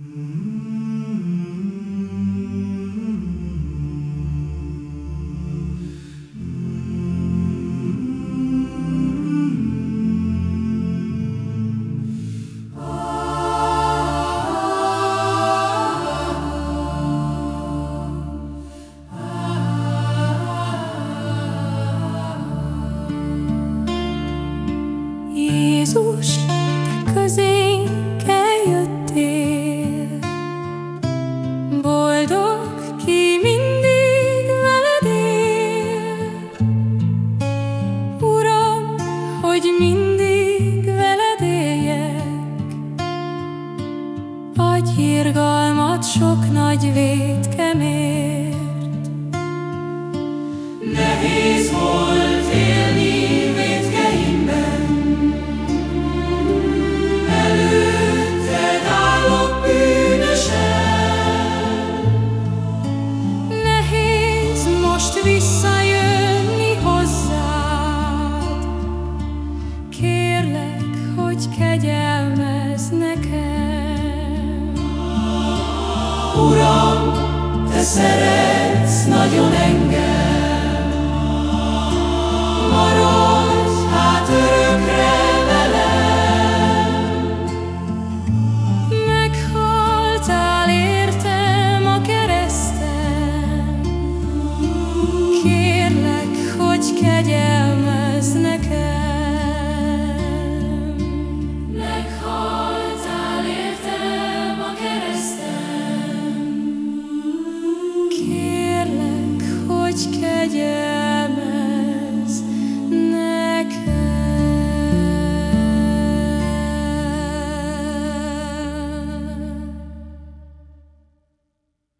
Mm. Hogy mindig veled éljek, Adj irgalmat sok nagy vétkemért. Kegyelmez nekem. Uram, te szeretsz nagyon engem. Hogy kegyelmez